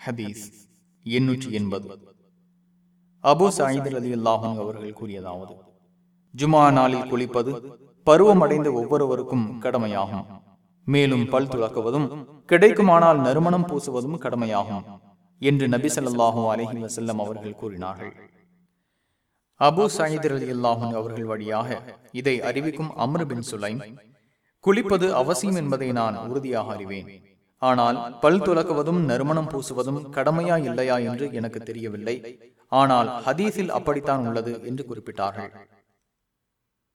ஹதீஸ் எண்ணூற்றி எண்பது. அபு சாயிதர் அலி அல்லாஹன் அவர்கள் கூறியதாவது ஜுமா நாளில் குளிப்பது பருவமடைந்த ஒவ்வொருவருக்கும் கடமையாகும். மேலும் பல் துளக்குவதும் கிடைக்குமானால் நறுமணம் பூசுவதும் கடமையாகும் என்று நபி ஸல்லல்லாஹு அலஹி வசல்லம் அவர்கள் கூறினார்கள். அபு சாயிதர் அலி அல்லாஹன் அவர்கள் வழியாக இதை அறிவிக்கும் அம்ரு பின் சுலைம் குளிப்பது அவசியம் என்பதை நான் உறுதியாக அறிவேன். ஆனால் பல் துலக்குவதும் நறுமணம் பூசுவதும் கடமையா இல்லையா என்று எனக்கு தெரியவில்லை. ஆனால் ஹதீஸில் அப்படித்தான் உள்ளது என்று குறிப்பிட்டார்கள்.